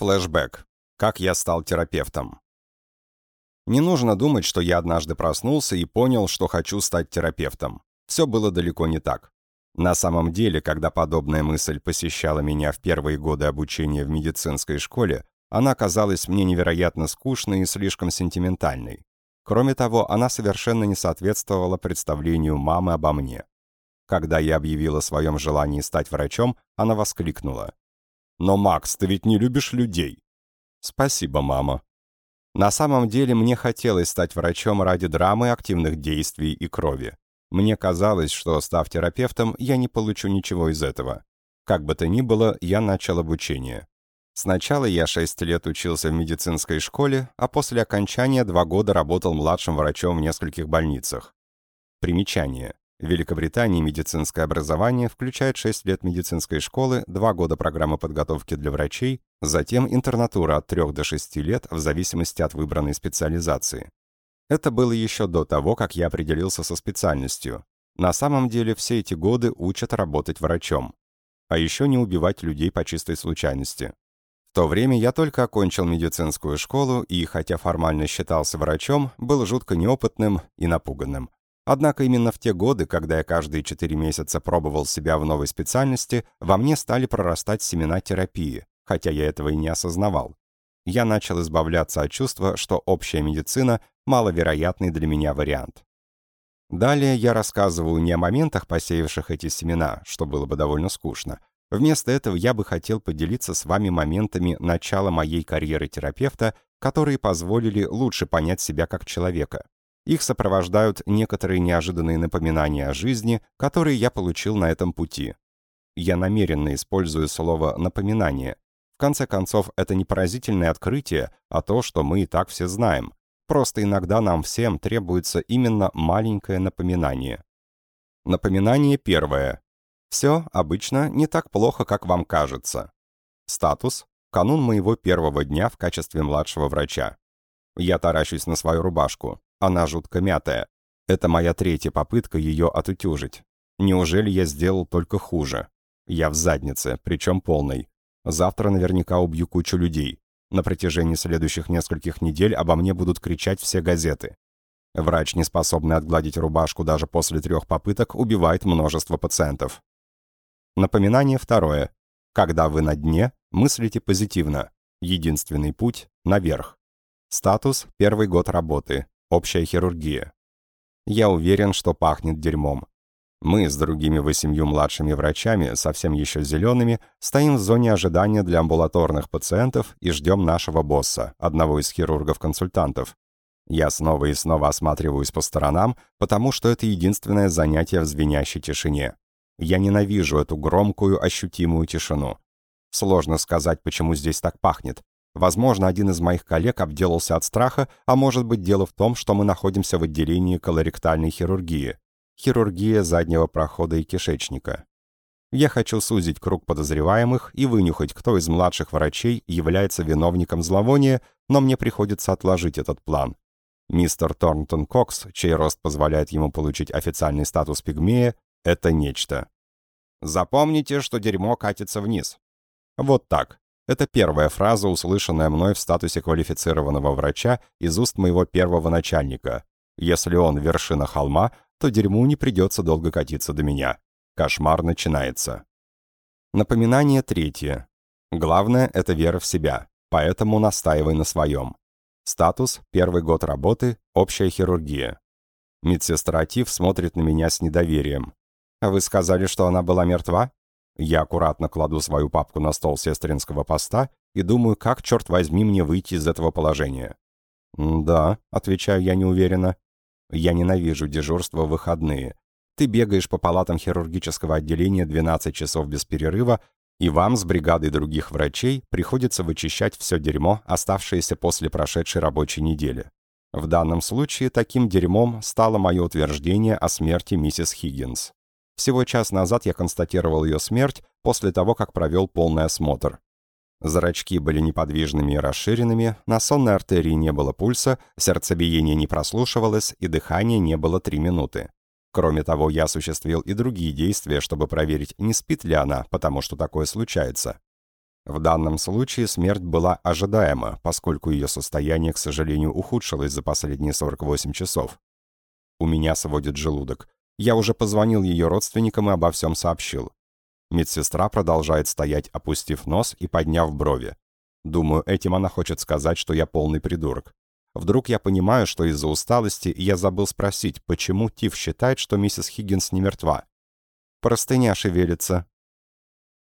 Флэшбэк. Как я стал терапевтом. Не нужно думать, что я однажды проснулся и понял, что хочу стать терапевтом. Все было далеко не так. На самом деле, когда подобная мысль посещала меня в первые годы обучения в медицинской школе, она казалась мне невероятно скучной и слишком сентиментальной. Кроме того, она совершенно не соответствовала представлению мамы обо мне. Когда я объявил о своем желании стать врачом, она воскликнула. «Но, Макс, ты ведь не любишь людей!» «Спасибо, мама». На самом деле мне хотелось стать врачом ради драмы, активных действий и крови. Мне казалось, что, став терапевтом, я не получу ничего из этого. Как бы то ни было, я начал обучение. Сначала я 6 лет учился в медицинской школе, а после окончания 2 года работал младшим врачом в нескольких больницах. Примечание. В Великобритании медицинское образование включает 6 лет медицинской школы, 2 года программы подготовки для врачей, затем интернатура от 3 до 6 лет в зависимости от выбранной специализации. Это было еще до того, как я определился со специальностью. На самом деле все эти годы учат работать врачом. А еще не убивать людей по чистой случайности. В то время я только окончил медицинскую школу и, хотя формально считался врачом, был жутко неопытным и напуганным. Однако именно в те годы, когда я каждые четыре месяца пробовал себя в новой специальности, во мне стали прорастать семена терапии, хотя я этого и не осознавал. Я начал избавляться от чувства, что общая медицина – маловероятный для меня вариант. Далее я рассказываю не о моментах, посеявших эти семена, что было бы довольно скучно, Вместо этого я бы хотел поделиться с вами моментами начала моей карьеры терапевта, которые позволили лучше понять себя как человека. Их сопровождают некоторые неожиданные напоминания о жизни, которые я получил на этом пути. Я намеренно использую слово «напоминание». В конце концов, это не поразительное открытие, а то, что мы и так все знаем. Просто иногда нам всем требуется именно маленькое напоминание. Напоминание первое. Все обычно не так плохо, как вам кажется. Статус – канун моего первого дня в качестве младшего врача. Я таращусь на свою рубашку. Она жутко мятая. Это моя третья попытка ее отутюжить. Неужели я сделал только хуже? Я в заднице, причем полной. Завтра наверняка убью кучу людей. На протяжении следующих нескольких недель обо мне будут кричать все газеты. Врач, не способный отгладить рубашку даже после трех попыток, убивает множество пациентов. Напоминание второе. Когда вы на дне, мыслите позитивно. Единственный путь – наверх. Статус – первый год работы. Общая хирургия. Я уверен, что пахнет дерьмом. Мы с другими восемью младшими врачами, совсем еще зелеными, стоим в зоне ожидания для амбулаторных пациентов и ждем нашего босса, одного из хирургов-консультантов. Я снова и снова осматриваюсь по сторонам, потому что это единственное занятие в звенящей тишине. Я ненавижу эту громкую, ощутимую тишину. Сложно сказать, почему здесь так пахнет. Возможно, один из моих коллег обделался от страха, а может быть дело в том, что мы находимся в отделении колоректальной хирургии. Хирургия заднего прохода и кишечника. Я хочу сузить круг подозреваемых и вынюхать, кто из младших врачей является виновником зловония, но мне приходится отложить этот план. Мистер Торнтон Кокс, чей рост позволяет ему получить официальный статус пигмея, это нечто. Запомните, что дерьмо катится вниз. Вот так. Это первая фраза, услышанная мной в статусе квалифицированного врача из уст моего первого начальника. Если он вершина холма, то дерьму не придется долго катиться до меня. Кошмар начинается. Напоминание третье. Главное – это вера в себя, поэтому настаивай на своем. Статус – первый год работы, общая хирургия. Медсестра Тиф смотрит на меня с недоверием. А «Вы сказали, что она была мертва?» Я аккуратно кладу свою папку на стол сестринского поста и думаю, как, черт возьми, мне выйти из этого положения. «Да», — отвечаю я неуверенно. «Я ненавижу дежурство в выходные. Ты бегаешь по палатам хирургического отделения 12 часов без перерыва, и вам с бригадой других врачей приходится вычищать все дерьмо, оставшееся после прошедшей рабочей недели. В данном случае таким дерьмом стало мое утверждение о смерти миссис Хиггинс. Всего час назад я констатировал ее смерть после того, как провел полный осмотр. Зрачки были неподвижными и расширенными, на сонной артерии не было пульса, сердцебиение не прослушивалось и дыхание не было три минуты. Кроме того, я осуществил и другие действия, чтобы проверить, не спит ли она, потому что такое случается. В данном случае смерть была ожидаема, поскольку ее состояние, к сожалению, ухудшилось за последние 48 часов. У меня сводит желудок. Я уже позвонил ее родственникам и обо всем сообщил. Медсестра продолжает стоять, опустив нос и подняв брови. Думаю, этим она хочет сказать, что я полный придурок. Вдруг я понимаю, что из-за усталости я забыл спросить, почему Тиф считает, что миссис Хиггинс не мертва. Простыня шевелится.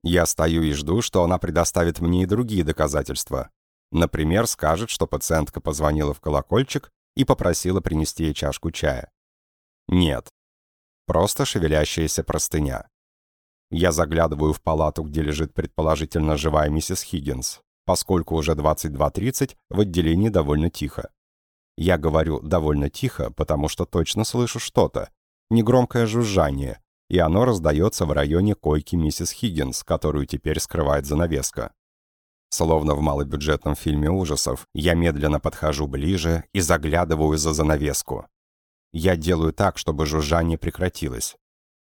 Я стою и жду, что она предоставит мне и другие доказательства. Например, скажет, что пациентка позвонила в колокольчик и попросила принести ей чашку чая. Нет. Просто шевелящаяся простыня. Я заглядываю в палату, где лежит предположительно живая миссис Хиггинс, поскольку уже 22.30 в отделении довольно тихо. Я говорю «довольно тихо», потому что точно слышу что-то. Негромкое жужжание, и оно раздается в районе койки миссис Хиггинс, которую теперь скрывает занавеска. Словно в малобюджетном фильме ужасов, я медленно подхожу ближе и заглядываю за занавеску. Я делаю так, чтобы жужжание прекратилось.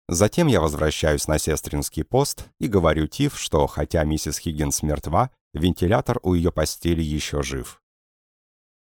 Затем я возвращаюсь на сестринский пост и говорю Тиф, что хотя миссис Хиггинс мертва, вентилятор у ее постели еще жив.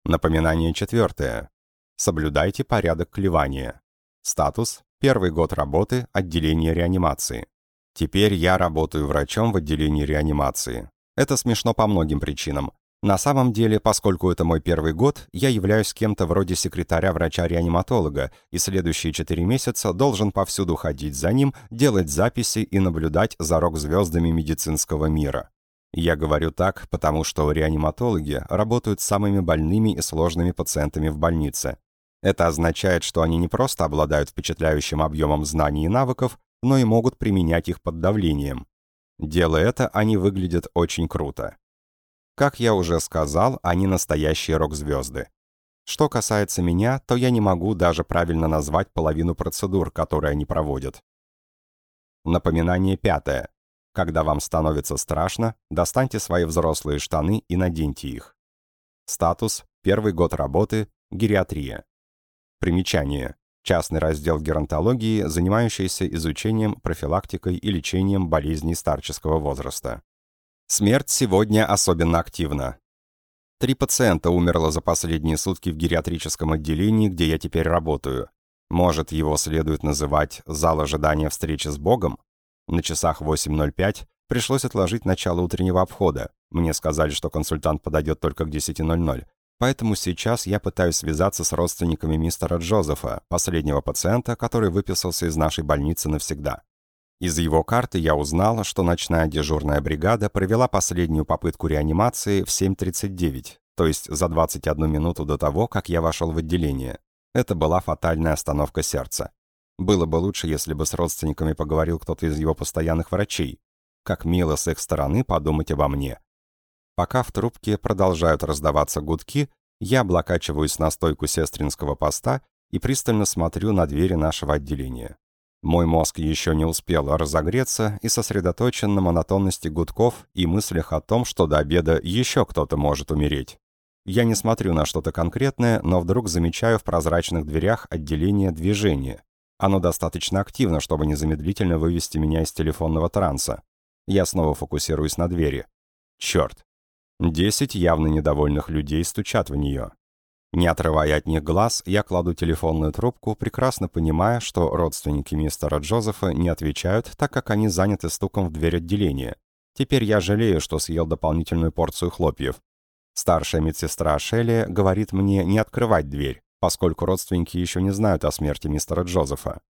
Напоминание четвертое. Соблюдайте порядок клевания. Статус Первый год работы – отделение реанимации. Теперь я работаю врачом в отделении реанимации. Это смешно по многим причинам. На самом деле, поскольку это мой первый год, я являюсь кем-то вроде секретаря врача-реаниматолога, и следующие четыре месяца должен повсюду ходить за ним, делать записи и наблюдать за рок-звездами медицинского мира. Я говорю так, потому что реаниматологи работают с самыми больными и сложными пациентами в больнице. Это означает, что они не просто обладают впечатляющим объемом знаний и навыков, но и могут применять их под давлением. Делая это, они выглядят очень круто. Как я уже сказал, они настоящие рок-звезды. Что касается меня, то я не могу даже правильно назвать половину процедур, которые они проводят. Напоминание пятое. Когда вам становится страшно, достаньте свои взрослые штаны и наденьте их. Статус. Первый год работы. Гериатрия. Примечание. Частный раздел геронтологии, занимающийся изучением, профилактикой и лечением болезней старческого возраста. Смерть сегодня особенно активна. Три пациента умерло за последние сутки в гериатрическом отделении, где я теперь работаю. Может, его следует называть «зал ожидания встречи с Богом»? На часах 8.05 пришлось отложить начало утреннего обхода. Мне сказали, что консультант подойдет только к 10.00. Поэтому сейчас я пытаюсь связаться с родственниками мистера Джозефа, последнего пациента, который выписался из нашей больницы навсегда. Из его карты я узнал, что ночная дежурная бригада провела последнюю попытку реанимации в 7.39, то есть за 21 минуту до того, как я вошел в отделение. Это была фатальная остановка сердца. Было бы лучше, если бы с родственниками поговорил кто-то из его постоянных врачей. Как мило с их стороны подумать обо мне. Пока в трубке продолжают раздаваться гудки, я облокачиваюсь на стойку сестринского поста и пристально смотрю на двери нашего отделения. Мой мозг еще не успел разогреться и сосредоточен на монотонности гудков и мыслях о том, что до обеда еще кто-то может умереть. Я не смотрю на что-то конкретное, но вдруг замечаю в прозрачных дверях отделение движения. Оно достаточно активно, чтобы незамедлительно вывести меня из телефонного транса. Я снова фокусируюсь на двери. Черт, Десять явно недовольных людей стучат в нее. Не отрывая от них глаз, я кладу телефонную трубку, прекрасно понимая, что родственники мистера Джозефа не отвечают, так как они заняты стуком в дверь отделения. Теперь я жалею, что съел дополнительную порцию хлопьев. Старшая медсестра Шелли говорит мне не открывать дверь, поскольку родственники еще не знают о смерти мистера Джозефа.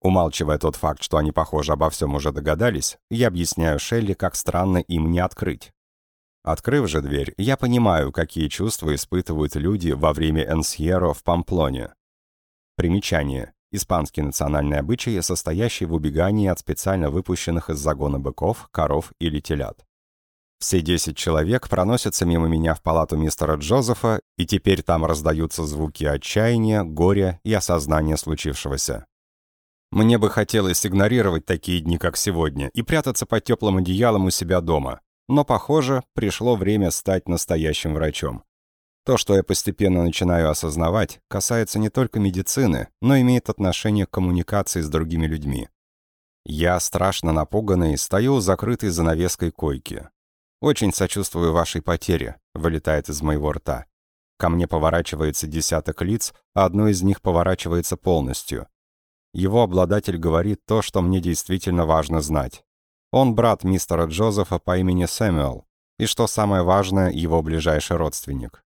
Умалчивая тот факт, что они, похоже, обо всем уже догадались, я объясняю Шелли, как странно им не открыть. Открыв же дверь, я понимаю, какие чувства испытывают люди во время энсьеро в Памплоне. Примечание. Испанский национальный обычай, состоящий в убегании от специально выпущенных из загона быков, коров или телят. Все десять человек проносятся мимо меня в палату мистера Джозефа, и теперь там раздаются звуки отчаяния, горя и осознания случившегося. Мне бы хотелось игнорировать такие дни, как сегодня, и прятаться под теплым одеялом у себя дома, но, похоже, пришло время стать настоящим врачом. То, что я постепенно начинаю осознавать, касается не только медицины, но имеет отношение к коммуникации с другими людьми. Я, страшно напуганный, стою у закрытой занавеской койки. «Очень сочувствую вашей потере», — вылетает из моего рта. Ко мне поворачивается десяток лиц, а одно из них поворачивается полностью. Его обладатель говорит то, что мне действительно важно знать. Он брат мистера Джозефа по имени Сэмюэл, и, что самое важное, его ближайший родственник.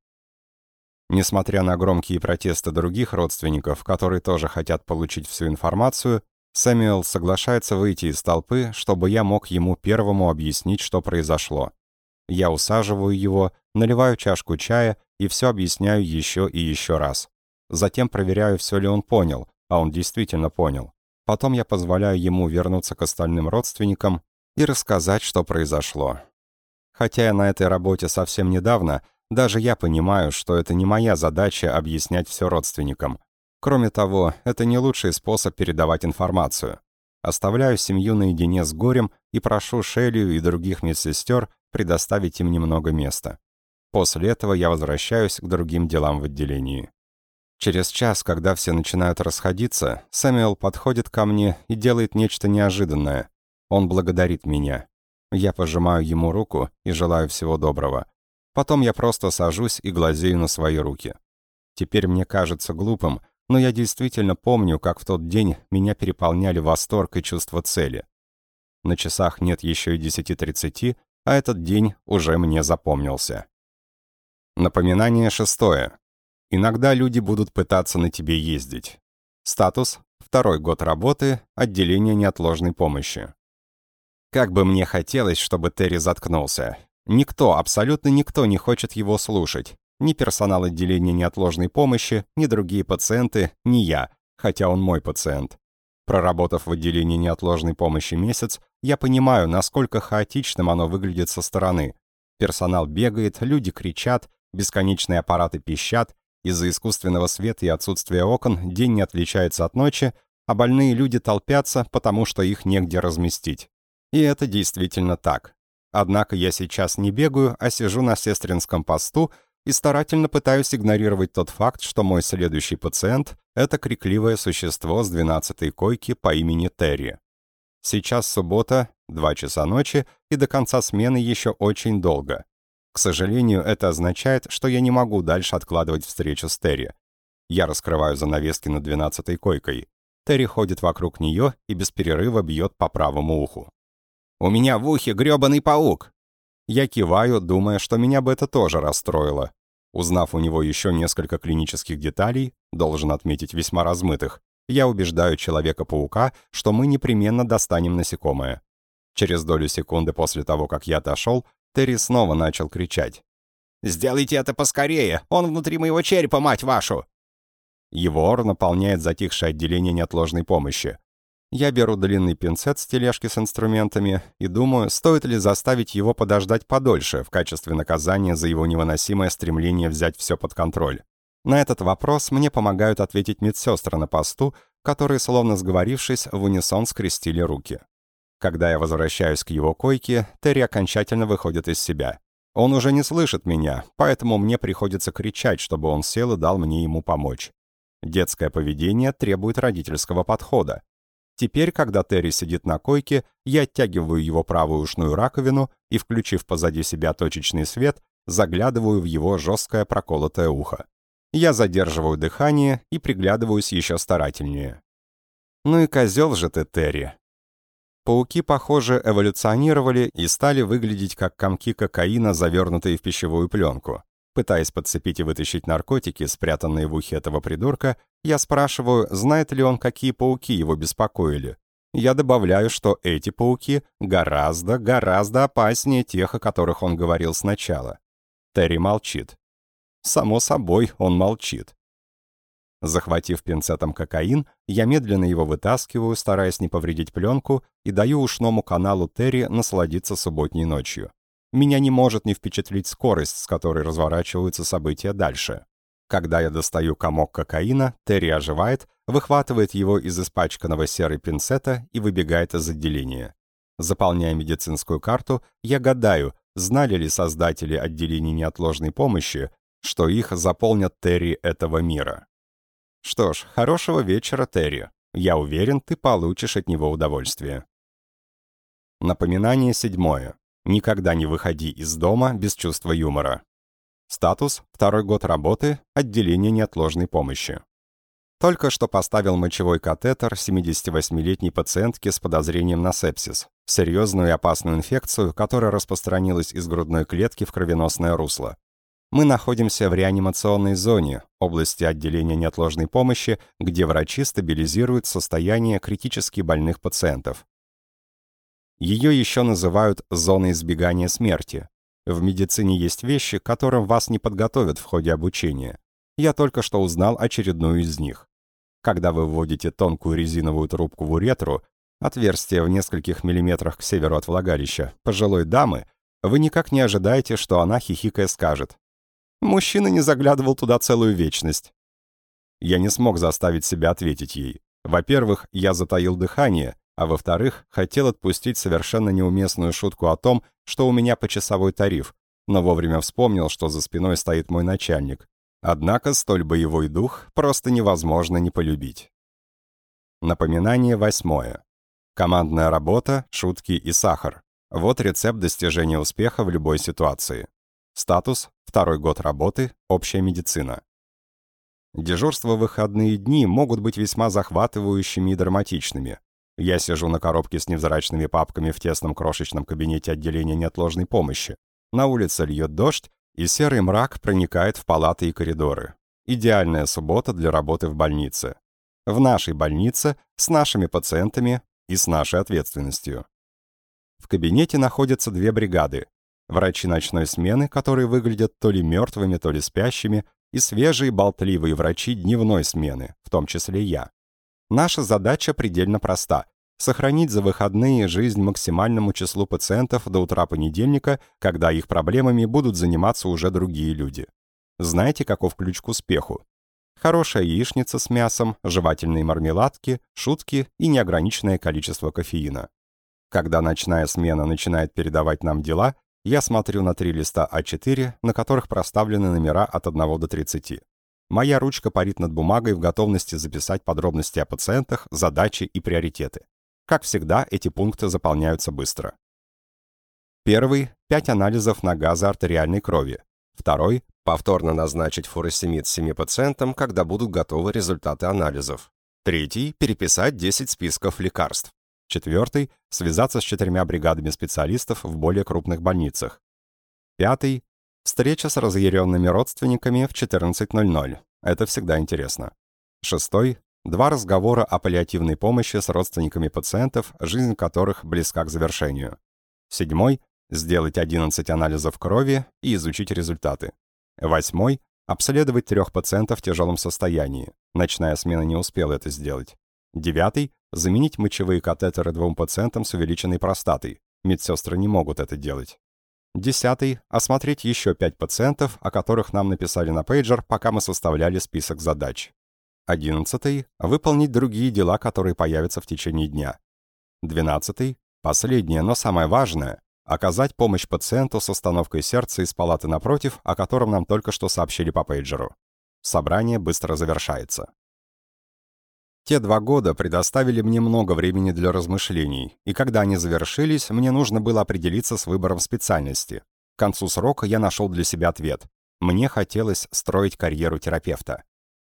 Несмотря на громкие протесты других родственников, которые тоже хотят получить всю информацию, Сэмюэл соглашается выйти из толпы, чтобы я мог ему первому объяснить, что произошло. Я усаживаю его, наливаю чашку чая и все объясняю еще и еще раз. Затем проверяю, все ли он понял, а он действительно понял. Потом я позволяю ему вернуться к остальным родственникам и рассказать, что произошло. Хотя я на этой работе совсем недавно, даже я понимаю, что это не моя задача объяснять все родственникам. Кроме того, это не лучший способ передавать информацию. Оставляю семью наедине с горем и прошу Шелию и других медсестер предоставить им немного места. После этого я возвращаюсь к другим делам в отделении. Через час, когда все начинают расходиться, Сэмюэл подходит ко мне и делает нечто неожиданное. Он благодарит меня. Я пожимаю ему руку и желаю всего доброго. Потом я просто сажусь и глазею на свои руки. Теперь мне кажется глупым, но я действительно помню, как в тот день меня переполняли восторг и чувство цели. На часах нет еще и 10.30, а этот день уже мне запомнился. Напоминание шестое. Иногда люди будут пытаться на тебе ездить. Статус – второй год работы, отделение неотложной помощи. Как бы мне хотелось, чтобы Терри заткнулся. Никто, абсолютно никто не хочет его слушать. Ни персонал отделения неотложной помощи, ни другие пациенты, ни я, хотя он мой пациент. Проработав в отделении неотложной помощи месяц, я понимаю, насколько хаотичным оно выглядит со стороны. Персонал бегает, люди кричат, бесконечные аппараты пищат, из-за искусственного света и отсутствия окон день не отличается от ночи, а больные люди толпятся, потому что их негде разместить. И это действительно так. Однако я сейчас не бегаю, а сижу на сестринском посту и старательно пытаюсь игнорировать тот факт, что мой следующий пациент — это крикливое существо с двенадцатой койки по имени Терри. Сейчас суббота, два часа ночи, и до конца смены еще очень долго. К сожалению, это означает, что я не могу дальше откладывать встречу с Терри. Я раскрываю занавески над двенадцатой койкой. Терри ходит вокруг нее и без перерыва бьет по правому уху. У меня в ухе грёбаный паук!» Я киваю, думая, что меня бы это тоже расстроило. Узнав у него еще несколько клинических деталей, должен отметить весьма размытых, я убеждаю Человека-паука, что мы непременно достанем насекомое. Через долю секунды после того, как я отошел, Терри снова начал кричать. «Сделайте это поскорее! Он внутри моего черепа, мать вашу!» Его ор наполняет затихшее отделение неотложной помощи. Я беру длинный пинцет с тележки с инструментами и думаю, стоит ли заставить его подождать подольше в качестве наказания за его невыносимое стремление взять все под контроль. На этот вопрос мне помогают ответить медсестры на посту, которые, словно сговорившись, в унисон скрестили руки. Когда я возвращаюсь к его койке, Терри окончательно выходит из себя. Он уже не слышит меня, поэтому мне приходится кричать, чтобы он сел и дал мне ему помочь. Детское поведение требует родительского подхода. Теперь, когда Терри сидит на койке, я оттягиваю его правую ушную раковину и, включив позади себя точечный свет, заглядываю в его жесткое проколотое ухо. Я задерживаю дыхание и приглядываюсь еще старательнее. «Ну и козел же ты, Терри!» Пауки, похоже, эволюционировали и стали выглядеть как комки кокаина, завернутые в пищевую пленку. Пытаясь подцепить и вытащить наркотики, спрятанные в ухе этого придурка, я спрашиваю, знает ли он, какие пауки его беспокоили. Я добавляю, что эти пауки гораздо, гораздо опаснее тех, о которых он говорил сначала. Терри молчит. Само собой, он молчит. Захватив пинцетом кокаин, я медленно его вытаскиваю, стараясь не повредить пленку, и даю ушному каналу Терри насладиться субботней ночью. Меня не может не впечатлить скорость, с которой разворачиваются события дальше. Когда я достаю комок кокаина, Терри оживает, выхватывает его из испачканного серой пинцета и выбегает из отделения. Заполняя медицинскую карту, я гадаю, знали ли создатели отделений неотложной помощи, что их заполнят Терри этого мира. Что ж, хорошего вечера, Терри. Я уверен, ты получишь от него удовольствие. Напоминание седьмое. Никогда не выходи из дома без чувства юмора. Статус – второй год работы, отделение неотложной помощи. Только что поставил мочевой катетер 78-летней пациентке с подозрением на сепсис, серьезную и опасную инфекцию, которая распространилась из грудной клетки в кровеносное русло. Мы находимся в реанимационной зоне, области отделения неотложной помощи, где врачи стабилизируют состояние критически больных пациентов. Ее еще называют зоной избегания смерти. В медицине есть вещи, которым вас не подготовят в ходе обучения. Я только что узнал очередную из них. Когда вы вводите тонкую резиновую трубку в уретру, отверстие в нескольких миллиметрах к северу от влагалища, пожилой дамы, вы никак не ожидаете, что она, хихикая, скажет «Мужчина не заглядывал туда целую вечность». Я не смог заставить себя ответить ей. Во-первых, я затаил дыхание, а во-вторых, хотел отпустить совершенно неуместную шутку о том, что у меня почасовой тариф, но вовремя вспомнил, что за спиной стоит мой начальник. Однако столь боевой дух просто невозможно не полюбить. Напоминание восьмое. Командная работа, шутки и сахар. Вот рецепт достижения успеха в любой ситуации. Статус – второй год работы, общая медицина. Дежурства в выходные дни могут быть весьма захватывающими и драматичными. Я сижу на коробке с невзрачными папками в тесном крошечном кабинете отделения неотложной помощи. На улице льет дождь, и серый мрак проникает в палаты и коридоры. Идеальная суббота для работы в больнице. В нашей больнице, с нашими пациентами и с нашей ответственностью. В кабинете находятся две бригады. Врачи ночной смены, которые выглядят то ли мертвыми, то ли спящими, и свежие болтливые врачи дневной смены, в том числе я. Наша задача предельно проста сохранить за выходные жизнь максимальному числу пациентов до утра понедельника, когда их проблемами будут заниматься уже другие люди. Знаете, каков ключ к успеху? Хорошая яичница с мясом, жевательные мармеладки, шутки и неограниченное количество кофеина. Когда ночная смена начинает передавать нам дела, я смотрю на три листа А4, на которых проставлены номера от 1 до 30. Моя ручка парит над бумагой в готовности записать подробности о пациентах, задачи и приоритеты. Как всегда, эти пункты заполняются быстро. Первый – 5 анализов на газы артериальной крови. Второй – повторно назначить фуросемид всеми пациентам, когда будут готовы результаты анализов. Третий – переписать 10 списков лекарств. Четвертый – связаться с четырьмя бригадами специалистов в более крупных больницах. Пятый – встреча с разъяренными родственниками в 14.00. Это всегда интересно. Шестой Два разговора о паллиативной помощи с родственниками пациентов, жизнь которых близка к завершению. Седьмой – сделать 11 анализов крови и изучить результаты. Восьмой – обследовать трех пациентов в тяжелом состоянии. Ночная смена не успела это сделать. Девятый – заменить мочевые катетеры двум пациентам с увеличенной простатой. Медсестры не могут это делать. Десятый – осмотреть еще пять пациентов, о которых нам написали на пейджер, пока мы составляли список задач. Одиннадцатый – выполнить другие дела, которые появятся в течение дня. Двенадцатый – последнее, но самое важное – оказать помощь пациенту с остановкой сердца из палаты напротив, о котором нам только что сообщили по пейджеру. Собрание быстро завершается. Те два года предоставили мне много времени для размышлений, и когда они завершились, мне нужно было определиться с выбором специальности. К концу срока я нашел для себя ответ. Мне хотелось строить карьеру терапевта.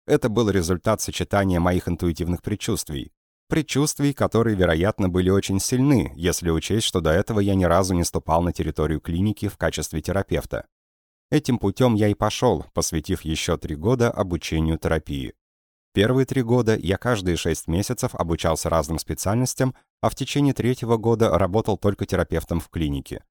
Это был результат сочетания моих интуитивных предчувствий. Предчувствий, которые, вероятно, были очень сильны, если учесть, что до этого я ни разу не ступал на территорию клиники в качестве терапевта. Этим путем я и пошел, посвятив еще три года обучению терапии. Первые три года я каждые шесть месяцев обучался разным специальностям, а в течение третьего года работал только терапевтом в клинике.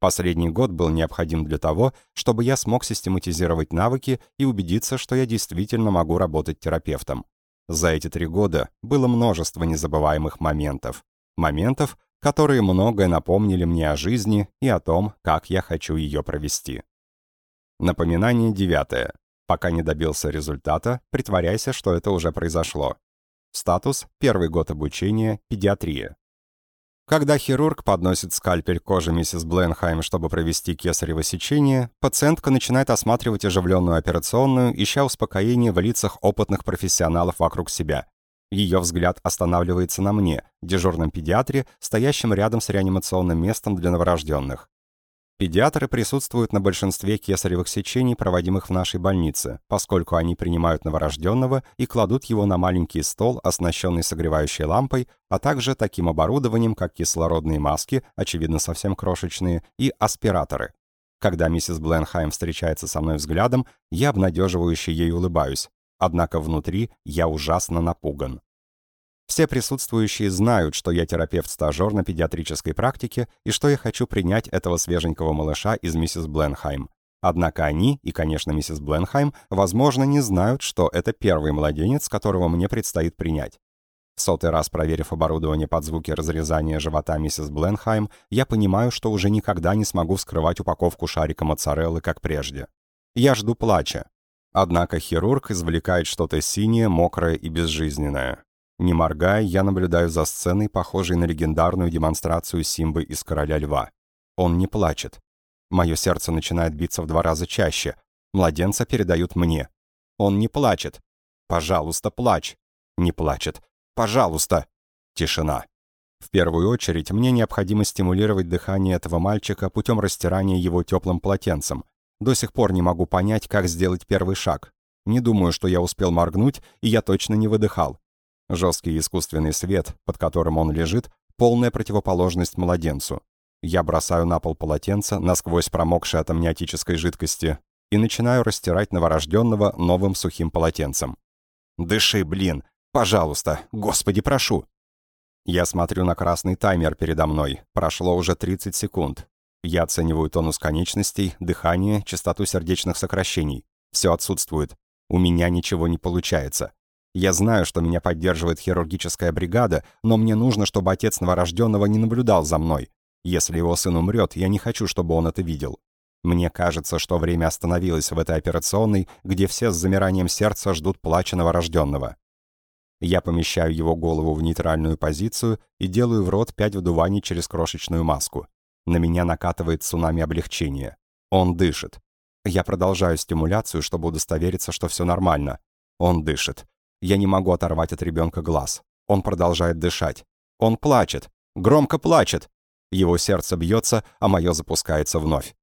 Последний год был необходим для того, чтобы я смог систематизировать навыки и убедиться, что я действительно могу работать терапевтом. За эти три года было множество незабываемых моментов. Моментов, которые многое напомнили мне о жизни и о том, как я хочу ее провести. Напоминание девятое. Пока не добился результата, притворяйся, что это уже произошло. Статус – первый год обучения, педиатрия. Когда хирург подносит скальпель кожи миссис Бленхайм, чтобы провести кесарево сечение, пациентка начинает осматривать оживленную операционную, ища успокоение в лицах опытных профессионалов вокруг себя. Ее взгляд останавливается на мне, дежурном педиатре, стоящем рядом с реанимационным местом для новорожденных. Педиатры присутствуют на большинстве кесаревых сечений, проводимых в нашей больнице, поскольку они принимают новорожденного и кладут его на маленький стол, оснащенный согревающей лампой, а также таким оборудованием, как кислородные маски, очевидно совсем крошечные, и аспираторы. Когда миссис Бленхайм встречается со мной взглядом, я обнадеживающе ей улыбаюсь, однако внутри я ужасно напуган. Все присутствующие знают, что я терапевт-стажер на педиатрической практике и что я хочу принять этого свеженького малыша из миссис Бленхайм. Однако они, и, конечно, миссис Бленхайм, возможно, не знают, что это первый младенец, которого мне предстоит принять. В сотый раз проверив оборудование под звуки разрезания живота миссис Бленхайм, я понимаю, что уже никогда не смогу вскрывать упаковку шарика моцареллы, как прежде. Я жду плача. Однако хирург извлекает что-то синее, мокрое и безжизненное. Не моргая, я наблюдаю за сценой, похожей на легендарную демонстрацию Симбы из «Короля льва». Он не плачет. Мое сердце начинает биться в два раза чаще. Младенца передают мне. Он не плачет. Пожалуйста, плачь. Не плачет. Пожалуйста. Тишина. В первую очередь, мне необходимо стимулировать дыхание этого мальчика путем растирания его теплым полотенцем. До сих пор не могу понять, как сделать первый шаг. Не думаю, что я успел моргнуть, и я точно не выдыхал. Жесткий искусственный свет, под которым он лежит, полная противоположность младенцу. Я бросаю на пол полотенце, насквозь промокшее от амниотической жидкости, и начинаю растирать новорожденного новым сухим полотенцем. «Дыши, блин! Пожалуйста! Господи, прошу!» Я смотрю на красный таймер передо мной. Прошло уже 30 секунд. Я оцениваю тонус конечностей, дыхание, частоту сердечных сокращений. Все отсутствует. У меня ничего не получается. Я знаю, что меня поддерживает хирургическая бригада, но мне нужно, чтобы отец новорожденного не наблюдал за мной. Если его сын умрет, я не хочу, чтобы он это видел. Мне кажется, что время остановилось в этой операционной, где все с замиранием сердца ждут плача новорожденного. Я помещаю его голову в нейтральную позицию и делаю в рот пять вдуваний через крошечную маску. На меня накатывает цунами облегчения. Он дышит. Я продолжаю стимуляцию, чтобы удостовериться, что все нормально. Он дышит. Я не могу оторвать от ребенка глаз. Он продолжает дышать. Он плачет. Громко плачет. Его сердце бьется, а мое запускается вновь.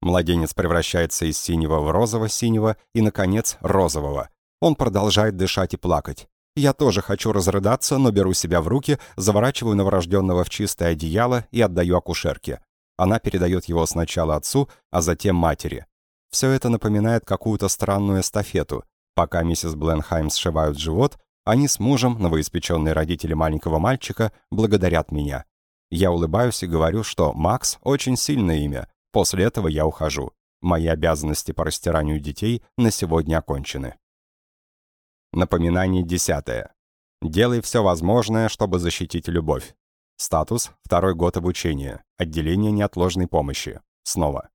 Младенец превращается из синего в розово-синего и, наконец, розового. Он продолжает дышать и плакать. Я тоже хочу разрыдаться, но беру себя в руки, заворачиваю новорожденного в чистое одеяло и отдаю акушерке. Она передает его сначала отцу, а затем матери. Все это напоминает какую-то странную эстафету. Пока миссис Бленхайм сшивают живот, они с мужем, новоиспеченные родители маленького мальчика, благодарят меня. Я улыбаюсь и говорю, что Макс — очень сильное имя. После этого я ухожу. Мои обязанности по растиранию детей на сегодня окончены. Напоминание десятое. Делай все возможное, чтобы защитить любовь. Статус – второй год обучения. Отделение неотложной помощи. Снова.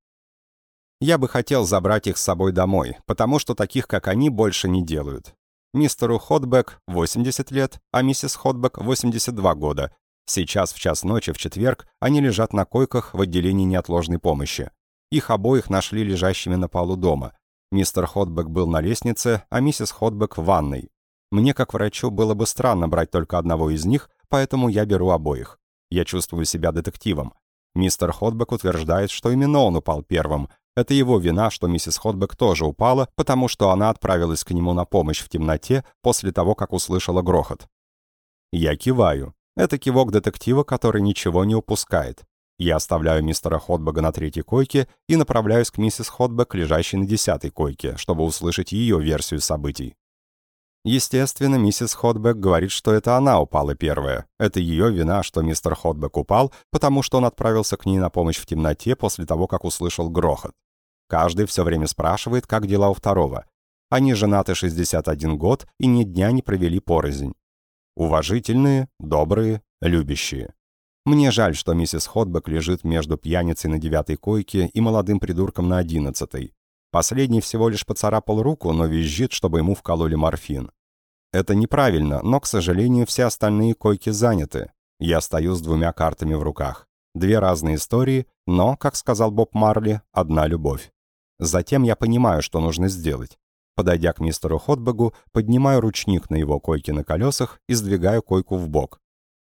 Я бы хотел забрать их с собой домой, потому что таких, как они, больше не делают. Мистеру Ходбек 80 лет, а миссис Ходбек 82 года. Сейчас в час ночи в четверг они лежат на койках в отделении неотложной помощи. Их обоих нашли лежащими на полу дома. Мистер Ходбек был на лестнице, а миссис Ходбек в ванной. Мне, как врачу, было бы странно брать только одного из них, поэтому я беру обоих. Я чувствую себя детективом. Мистер Ходбек утверждает, что именно он упал первым, это его вина, что миссис Ходбек тоже упала, потому что она отправилась к нему на помощь в темноте после того, как услышала грохот. Я киваю. Это кивок детектива, который ничего не упускает. Я оставляю мистера Ходбека на третьей койке и направляюсь к миссис Ходбек, лежащей на десятой койке, чтобы услышать ее версию событий. Естественно, миссис Ходбек говорит, что это она упала первая. Это ее вина, что мистер Ходбек упал, потому что он отправился к ней на помощь в темноте после того, как услышал грохот. Каждый все время спрашивает, как дела у второго. Они женаты 61 год и ни дня не провели порознь. Уважительные, добрые, любящие. Мне жаль, что миссис Ходбек лежит между пьяницей на девятой койке и молодым придурком на одиннадцатой. Последний всего лишь поцарапал руку, но визжит, чтобы ему вкололи морфин. Это неправильно, но, к сожалению, все остальные койки заняты. Я стою с двумя картами в руках. Две разные истории, но, как сказал Боб Марли, одна любовь. Затем я понимаю, что нужно сделать. Подойдя к мистеру Хотбегу, поднимаю ручник на его койке на колесах и сдвигаю койку в бок.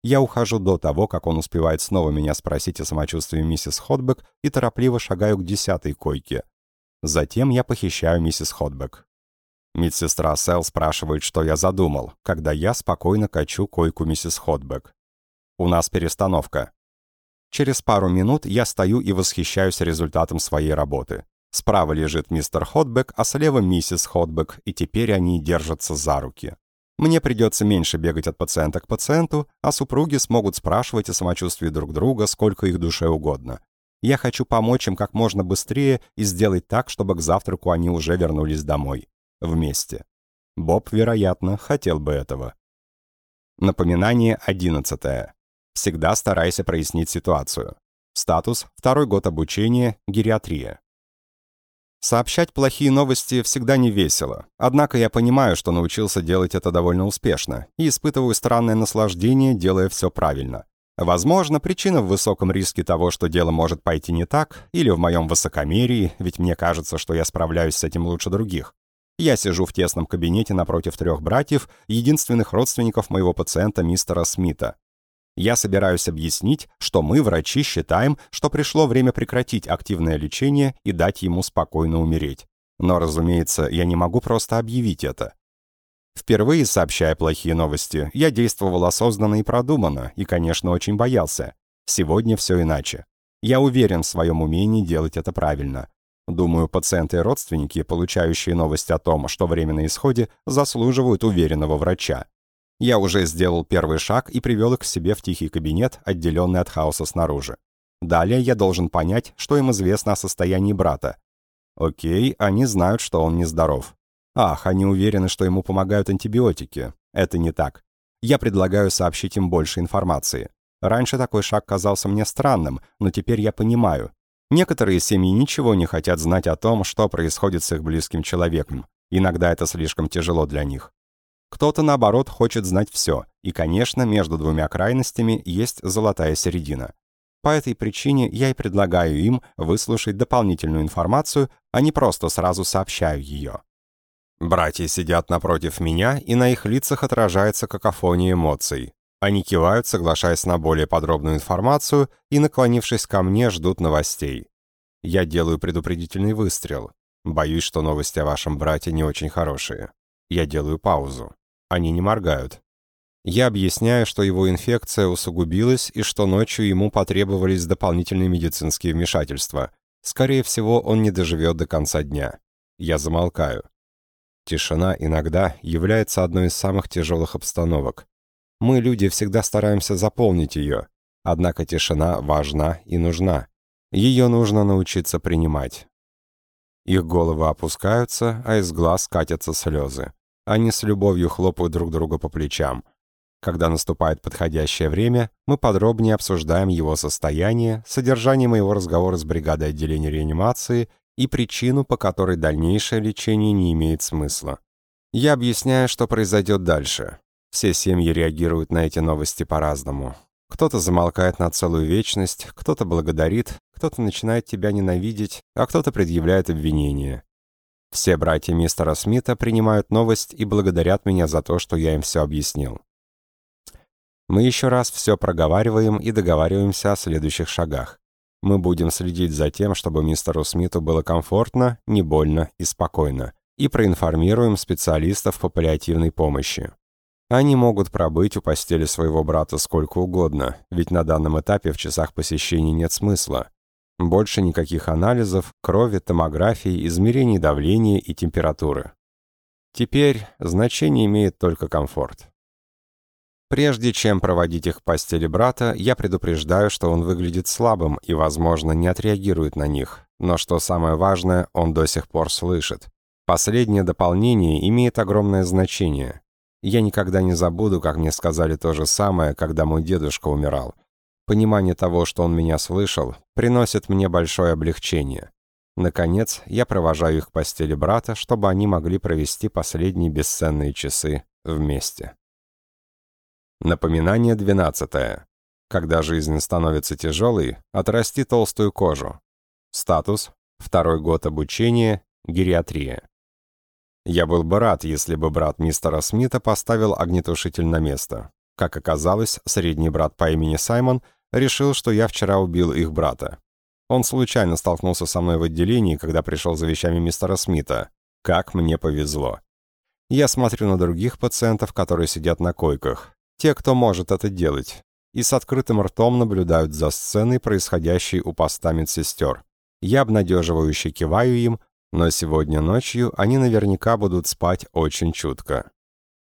Я ухожу до того, как он успевает снова меня спросить о самочувствии миссис Ходбек и торопливо шагаю к десятой койке. Затем я похищаю миссис Ходбек. Медсестра Сэл спрашивает, что я задумал, когда я спокойно качу койку миссис Ходбек. У нас перестановка. Через пару минут я стою и восхищаюсь результатом своей работы. Справа лежит мистер Ходбек, а слева миссис Ходбек, и теперь они держатся за руки. Мне придется меньше бегать от пациента к пациенту, а супруги смогут спрашивать о самочувствии друг друга сколько их душе угодно. Я хочу помочь им как можно быстрее и сделать так, чтобы к завтраку они уже вернулись домой. Вместе. Боб, вероятно, хотел бы этого. Напоминание 11. Всегда старайся прояснить ситуацию. Статус – второй год обучения, гериатрия. Сообщать плохие новости всегда не весело. Однако я понимаю, что научился делать это довольно успешно и испытываю странное наслаждение, делая все правильно. Возможно, причина в высоком риске того, что дело может пойти не так, или в моем высокомерии, ведь мне кажется, что я справляюсь с этим лучше других. Я сижу в тесном кабинете напротив трех братьев, единственных родственников моего пациента мистера Смита. Я собираюсь объяснить, что мы, врачи, считаем, что пришло время прекратить активное лечение и дать ему спокойно умереть. Но, разумеется, я не могу просто объявить это. Впервые сообщая плохие новости, я действовал осознанно и продуманно, и, конечно, очень боялся. Сегодня все иначе. Я уверен в своем умении делать это правильно. Думаю, пациенты и родственники, получающие новость о том, что время на исходе, заслуживают уверенного врача. Я уже сделал первый шаг и привел их к себе в тихий кабинет, отделенный от хаоса снаружи. Далее я должен понять, что им известно о состоянии брата. Окей, они знают, что он нездоров. Ах, они уверены, что ему помогают антибиотики. Это не так. Я предлагаю сообщить им больше информации. Раньше такой шаг казался мне странным, но теперь я понимаю. Некоторые семьи ничего не хотят знать о том, что происходит с их близким человеком. Иногда это слишком тяжело для них. Кто-то, наоборот, хочет знать все, и, конечно, между двумя крайностями есть золотая середина. По этой причине я и предлагаю им выслушать дополнительную информацию, а не просто сразу сообщаю ее. Братья сидят напротив меня, и на их лицах отражается какофония эмоций. Они кивают, соглашаясь на более подробную информацию, и, наклонившись ко мне, ждут новостей. Я делаю предупредительный выстрел. Боюсь, что новости о вашем брате не очень хорошие. Я делаю паузу. Они не моргают. Я объясняю, что его инфекция усугубилась и что ночью ему потребовались дополнительные медицинские вмешательства. Скорее всего, он не доживет до конца дня. Я замолкаю. Тишина иногда является одной из самых тяжелых обстановок. Мы, люди, всегда стараемся заполнить ее. Однако тишина важна и нужна. Ее нужно научиться принимать. Их головы опускаются, а из глаз катятся слезы. Они с любовью хлопают друг друга по плечам. Когда наступает подходящее время, мы подробнее обсуждаем его состояние, содержание моего разговора с бригадой отделения реанимации и причину, по которой дальнейшее лечение не имеет смысла. Я объясняю, что произойдет дальше. Все семьи реагируют на эти новости по-разному. Кто-то замолкает на целую вечность, кто-то благодарит, кто-то начинает тебя ненавидеть, а кто-то предъявляет обвинения. Все братья мистера Смита принимают новость и благодарят меня за то, что я им все объяснил. Мы еще раз все проговариваем и договариваемся о следующих шагах. Мы будем следить за тем, чтобы мистеру Смиту было комфортно, не больно и спокойно, и проинформируем специалистов по паллиативной помощи. Они могут пробыть у постели своего брата сколько угодно, ведь на данном этапе в часах посещений нет смысла. Больше никаких анализов, крови, томографии, измерений давления и температуры. Теперь значение имеет только комфорт. Прежде чем проводить их в постели брата, я предупреждаю, что он выглядит слабым и, возможно, не отреагирует на них. Но что самое важное, он до сих пор слышит. Последнее дополнение имеет огромное значение. Я никогда не забуду, как мне сказали то же самое, когда мой дедушка умирал. Понимание того, что он меня слышал, приносит мне большое облегчение. Наконец, я провожаю их к постели брата, чтобы они могли провести последние бесценные часы вместе. Напоминание 12. Когда жизнь становится тяжелой, отрасти толстую кожу. Статус. Второй год обучения. Гериатрия. Я был бы рад, если бы брат мистера Смита поставил огнетушитель на место. Как оказалось, средний брат по имени Саймон решил, что я вчера убил их брата. Он случайно столкнулся со мной в отделении, когда пришел за вещами мистера Смита. Как мне повезло. Я смотрю на других пациентов, которые сидят на койках. Те, кто может это делать. И с открытым ртом наблюдают за сценой, происходящей у поста медсестер. Я обнадеживающе киваю им, но сегодня ночью они наверняка будут спать очень чутко.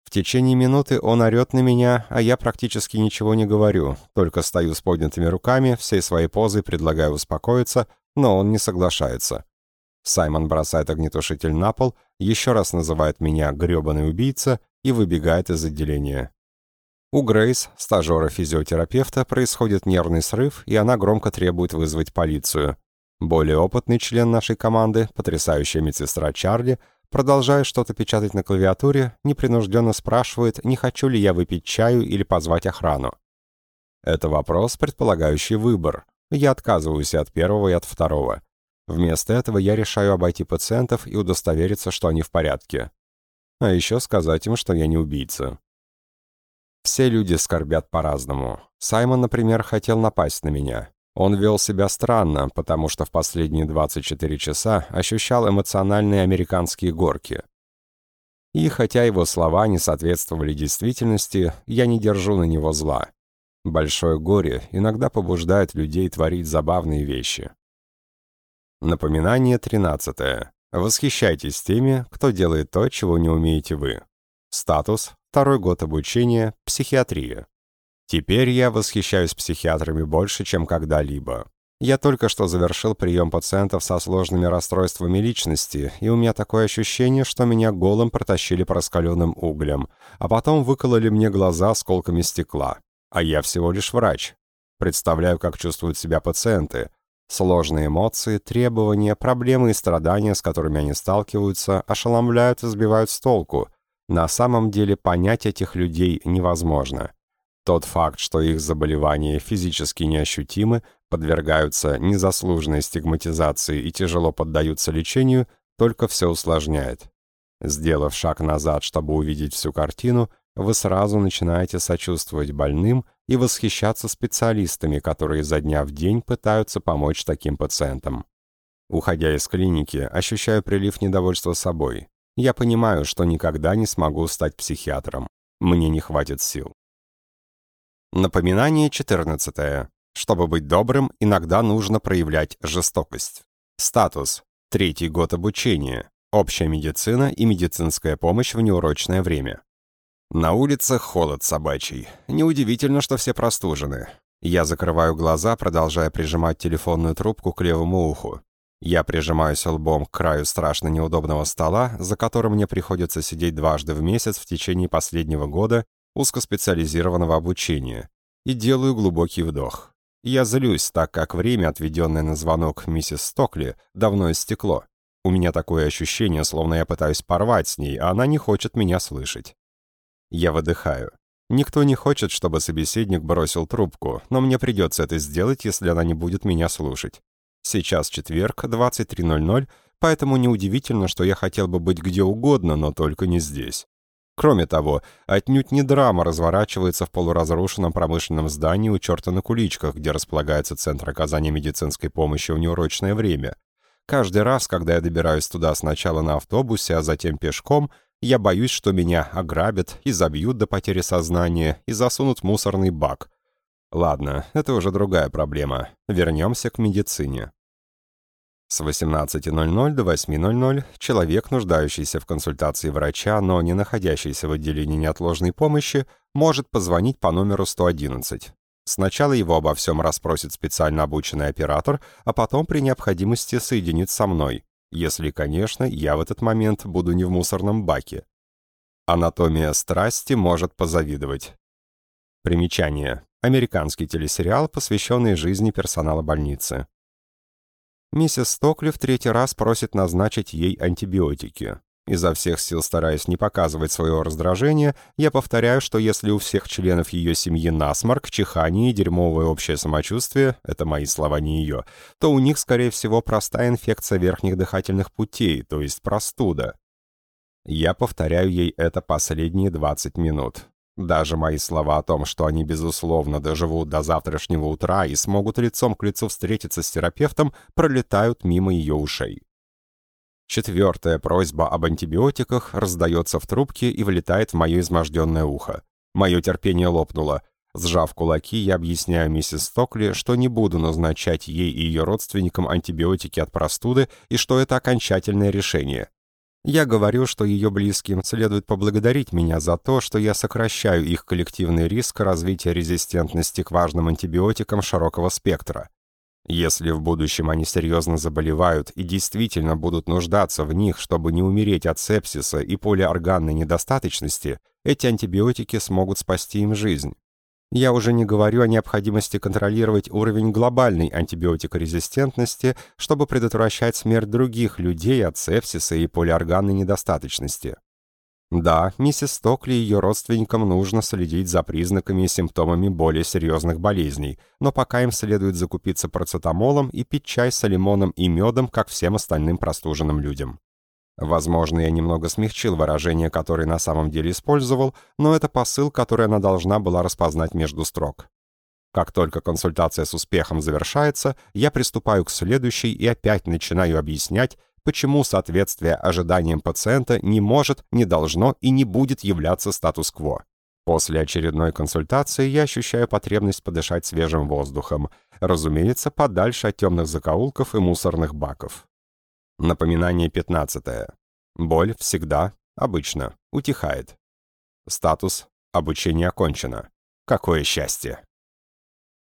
В течение минуты он орет на меня, а я практически ничего не говорю, только стою с поднятыми руками, всей своей позой предлагаю успокоиться, но он не соглашается. Саймон бросает огнетушитель на пол, еще раз называет меня грёбаный убийца и выбегает из отделения. У Грейс, стажера-физиотерапевта, происходит нервный срыв, и она громко требует вызвать полицию. Более опытный член нашей команды, потрясающая медсестра Чарли, продолжая что-то печатать на клавиатуре, непринужденно спрашивает, не хочу ли я выпить чаю или позвать охрану. Это вопрос, предполагающий выбор. Я отказываюсь от первого, и от второго. Вместо этого я решаю обойти пациентов и удостовериться, что они в порядке. А еще сказать им, что я не убийца. Все люди скорбят по-разному. Саймон, например, хотел напасть на меня. Он вел себя странно, потому что в последние 24 часа ощущал эмоциональные американские горки. И хотя его слова не соответствовали действительности, я не держу на него зла. Большое горе иногда побуждает людей творить забавные вещи. Напоминание 13. Восхищайтесь теми, кто делает то, чего не умеете вы. Статус. Второй год обучения. Психиатрия. Теперь я восхищаюсь психиатрами больше, чем когда-либо. Я только что завершил прием пациентов со сложными расстройствами личности, и у меня такое ощущение, что меня голым протащили по раскаленным углям, а потом выкололи мне глаза осколками стекла. А я всего лишь врач. Представляю, как чувствуют себя пациенты. Сложные эмоции, требования, проблемы и страдания, с которыми они сталкиваются, ошеломляют и сбивают с толку. На самом деле понять этих людей невозможно. Тот факт, что их заболевания физически неощутимы, подвергаются незаслуженной стигматизации и тяжело поддаются лечению, только все усложняет. Сделав шаг назад, чтобы увидеть всю картину, вы сразу начинаете сочувствовать больным и восхищаться специалистами, которые изо дня в день пытаются помочь таким пациентам. Уходя из клиники, ощущаю прилив недовольства собой. Я понимаю, что никогда не смогу стать психиатром. Мне не хватит сил. Напоминание 14. Чтобы быть добрым, иногда нужно проявлять жестокость. Статус. Третий год обучения. Общая медицина и медицинская помощь в неурочное время. На улице холод собачий. Неудивительно, что все простужены. Я закрываю глаза, продолжая прижимать телефонную трубку к левому уху. Я прижимаюсь лбом к краю страшно неудобного стола, за которым мне приходится сидеть дважды в месяц в течение последнего года узкоспециализированного обучения, и делаю глубокий вдох. Я злюсь, так как время, отведенное на звонок миссис Стокли, давно истекло. У меня такое ощущение, словно я пытаюсь порвать с ней, а она не хочет меня слышать. Я выдыхаю. Никто не хочет, чтобы собеседник бросил трубку, но мне придется это сделать, если она не будет меня слушать. Сейчас четверг, 23.00, поэтому неудивительно, что я хотел бы быть где угодно, но только не здесь. Кроме того, отнюдь не драма разворачивается в полуразрушенном промышленном здании у черта на куличках, где располагается Центр оказания медицинской помощи в неурочное время. Каждый раз, когда я добираюсь туда сначала на автобусе, а затем пешком, я боюсь, что меня ограбят и забьют до потери сознания и засунут в мусорный бак. Ладно, это уже другая проблема. Вернемся к медицине. С 18.00 до 8.00 человек, нуждающийся в консультации врача, но не находящийся в отделении неотложной помощи, может позвонить по номеру 111. Сначала его обо всем расспросит специально обученный оператор, а потом при необходимости соединит со мной, если, конечно, я в этот момент буду не в мусорном баке. Анатомия страсти может позавидовать. Примечание. Американский телесериал, посвященный жизни персонала больницы. Миссис Стокли в третий раз просит назначить ей антибиотики. Изо всех сил стараясь не показывать своего раздражения, я повторяю, что если у всех членов ее семьи насморк, чихание и дерьмовое общее самочувствие, это мои слова, не ее, то у них, скорее всего, простая инфекция верхних дыхательных путей, то есть простуда. Я повторяю ей это последние 20 минут. Даже мои слова о том, что они, безусловно, доживут до завтрашнего утра и смогут лицом к лицу встретиться с терапевтом, пролетают мимо ее ушей. Четвертая просьба об антибиотиках раздается в трубке и влетает в мое изможденное ухо. Мое терпение лопнуло. Сжав кулаки, я объясняю миссис Стокли, что не буду назначать ей и ее родственникам антибиотики от простуды и что это окончательное решение. Я говорю, что ее близким следует поблагодарить меня за то, что я сокращаю их коллективный риск развития резистентности к важным антибиотикам широкого спектра. Если в будущем они серьезно заболевают и действительно будут нуждаться в них, чтобы не умереть от сепсиса и полиорганной недостаточности, эти антибиотики смогут спасти им жизнь. Я уже не говорю о необходимости контролировать уровень глобальной антибиотикорезистентности, чтобы предотвращать смерть других людей от сепсиса и полиорганной недостаточности. Да, миссис Стокли и ее родственникам нужно следить за признаками и симптомами более серьезных болезней, но пока им следует закупиться процетамолом и пить чай с лимоном и медом, как всем остальным простуженным людям. Возможно, я немного смягчил выражение, которое на самом деле использовал, но это посыл, который она должна была распознать между строк. Как только консультация с успехом завершается, я приступаю к следующей и опять начинаю объяснять, почему соответствие ожиданиям пациента не может, не должно и не будет являться статус-кво. После очередной консультации я ощущаю потребность подышать свежим воздухом, разумеется, подальше от темных закоулков и мусорных баков. Напоминание 15. Боль всегда, обычно, утихает. Статус «Обучение окончено». Какое счастье!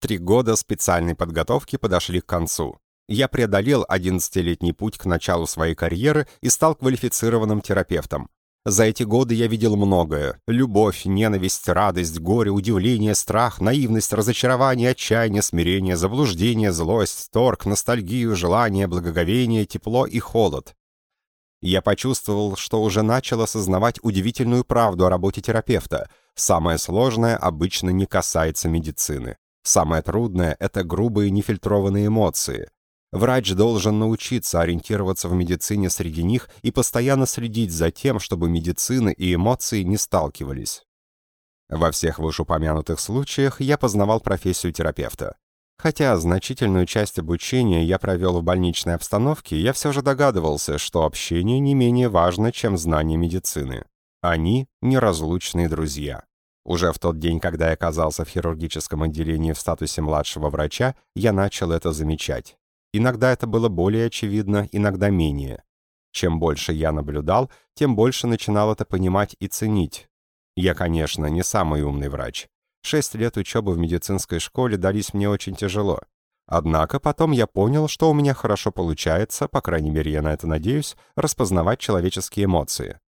Три года специальной подготовки подошли к концу. Я преодолел 11-летний путь к началу своей карьеры и стал квалифицированным терапевтом. За эти годы я видел многое. Любовь, ненависть, радость, горе, удивление, страх, наивность, разочарование, отчаяние, смирение, заблуждение, злость, торг, ностальгию, желание, благоговение, тепло и холод. Я почувствовал, что уже начал осознавать удивительную правду о работе терапевта. Самое сложное обычно не касается медицины. Самое трудное — это грубые нефильтрованные эмоции. Врач должен научиться ориентироваться в медицине среди них и постоянно следить за тем, чтобы медицина и эмоции не сталкивались. Во всех вышеупомянутых случаях я познавал профессию терапевта. Хотя значительную часть обучения я провел в больничной обстановке, я все же догадывался, что общение не менее важно, чем знание медицины. Они — неразлучные друзья. Уже в тот день, когда я оказался в хирургическом отделении в статусе младшего врача, я начал это замечать. Иногда это было более очевидно, иногда менее. Чем больше я наблюдал, тем больше начинал это понимать и ценить. Я, конечно, не самый умный врач. Шесть лет учебы в медицинской школе дались мне очень тяжело. Однако потом я понял, что у меня хорошо получается, по крайней мере я на это надеюсь, распознавать человеческие эмоции.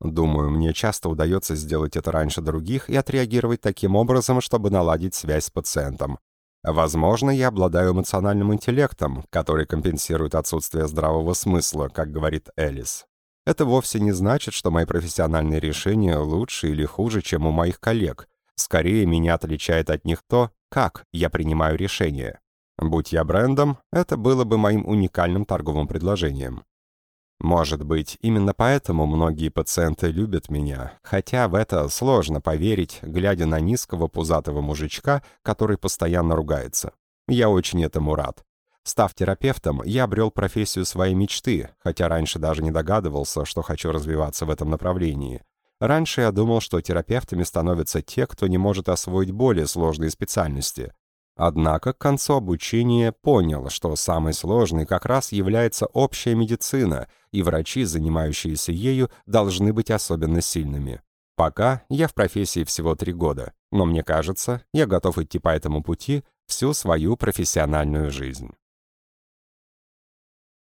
Думаю, мне часто удается сделать это раньше других и отреагировать таким образом, чтобы наладить связь с пациентом. Возможно, я обладаю эмоциональным интеллектом, который компенсирует отсутствие здравого смысла, как говорит Элис. Это вовсе не значит, что мои профессиональные решения лучше или хуже, чем у моих коллег. Скорее, меня отличает от них то, как я принимаю решения. Будь я брендом, это было бы моим уникальным торговым предложением. Может быть, именно поэтому многие пациенты любят меня, хотя в это сложно поверить, глядя на низкого пузатого мужичка, который постоянно ругается. Я очень этому рад. Став терапевтом, я обрел профессию своей мечты, хотя раньше даже не догадывался, что хочу развиваться в этом направлении. Раньше я думал, что терапевтами становятся те, кто не может освоить более сложные специальности. Однако к концу обучения понял, что самой сложной как раз является общая медицина, и врачи, занимающиеся ею, должны быть особенно сильными. Пока я в профессии всего три года, но мне кажется, я готов идти по этому пути всю свою профессиональную жизнь.